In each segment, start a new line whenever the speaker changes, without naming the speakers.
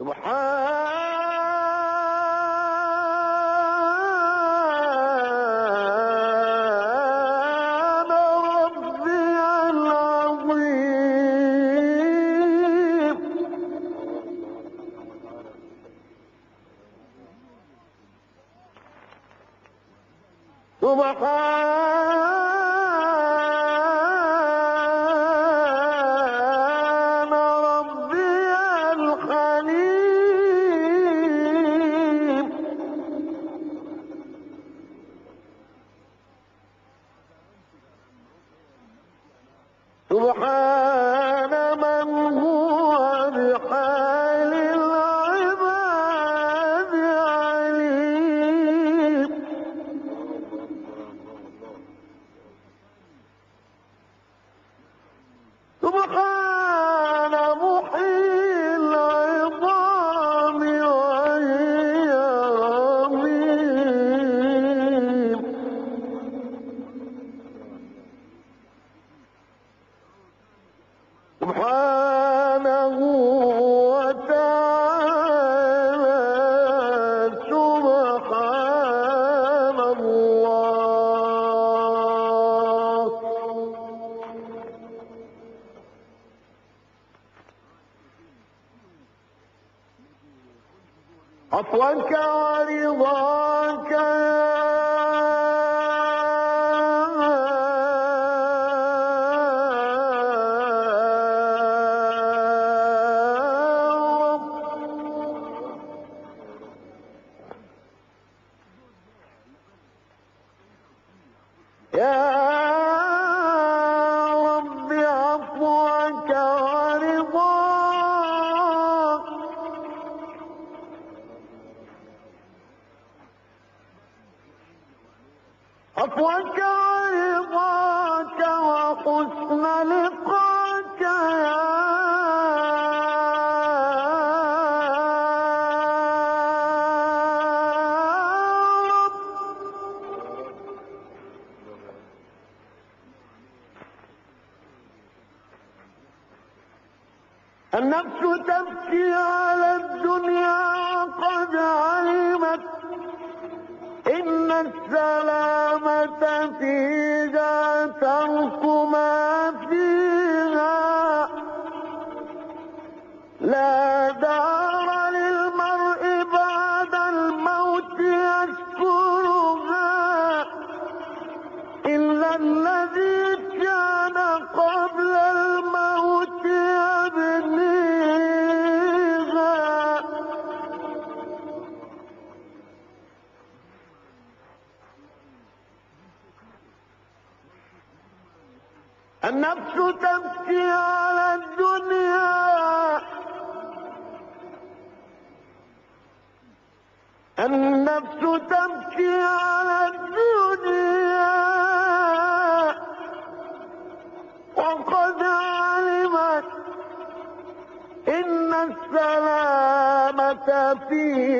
سبحان ربي العظيم. سبحان سبحان من هو بحال العباد عليم. سبحان عفوك ورضاك يا يا رب. النفس تبكي على الدنيا علمت إن السلامة فيها ترك ما النفس تبكي على الدنيا. النفس تبكي على الدنيا. وقد علمت إن السلامة فيها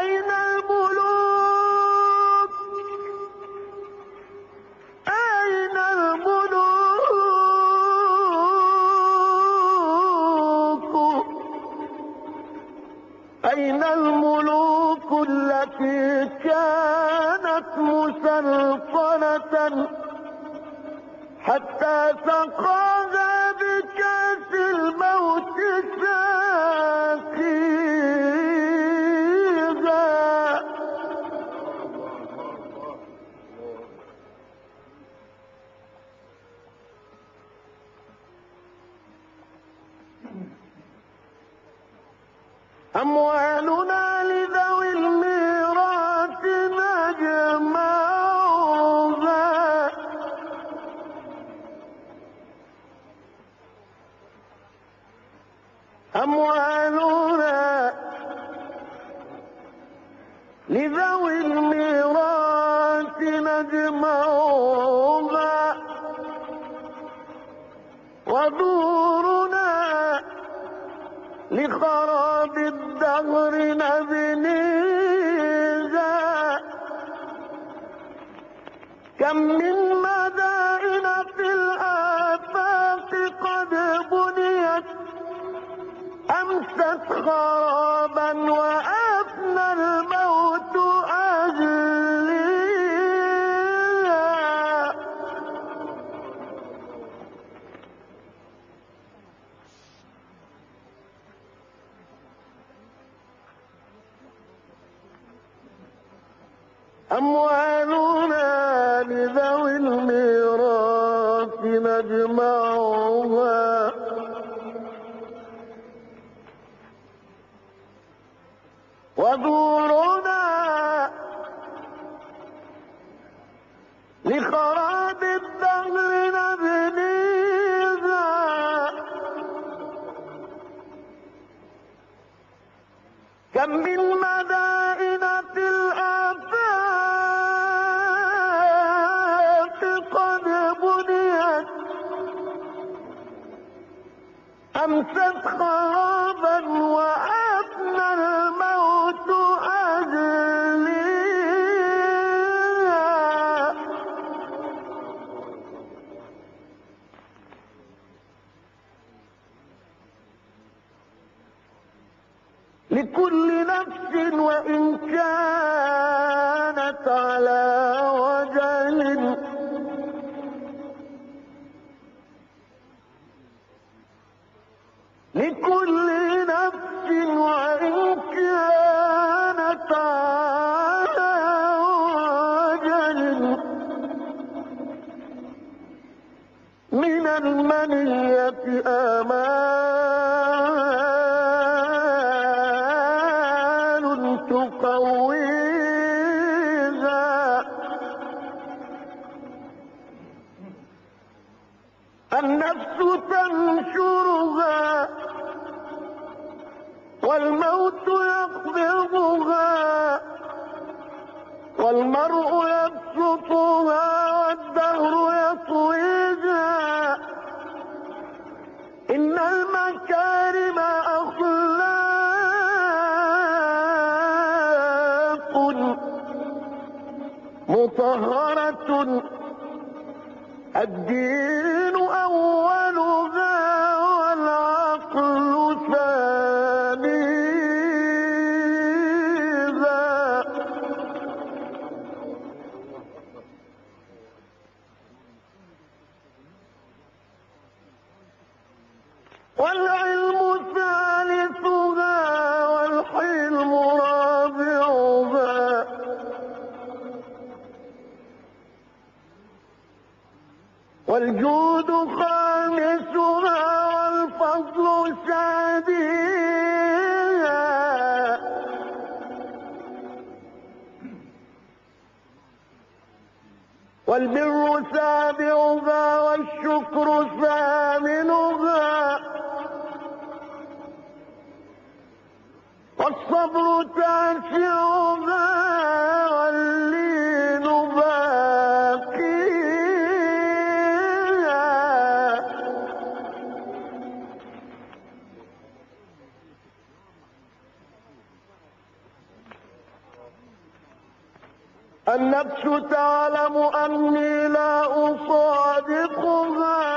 أين الملوك؟ أين الملوك؟ أين الملوك التي كانت مسلطنة حتى سقاها أموالنا لذوي الميراث نجمعها أموالنا لخراب الدهر نبنيها كم من مدائن في الآفاق قد بنيت أمست خرابا وأفنى الميراث كانت على وجل. لكل نفس وإن كانت على وجل. من المنية آمال النفس تنشرها والموت يقبضها والمرء يبسطها والدهر يطويها إن المكارم أخلاق مطهرة. الدين والجود خامسها والفضل سادسها والبر سابعها والشكر ثامنها النفس تعلم أني لا أصادقها